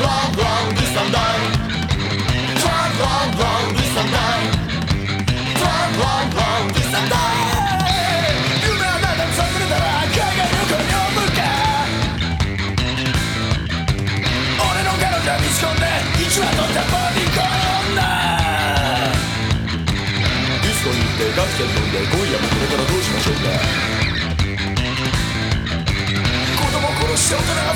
blah blah で今夜もこれからどうしましょうか。子供殺して大人が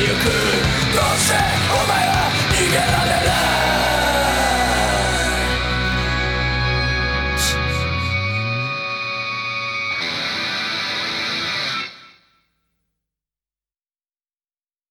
you could.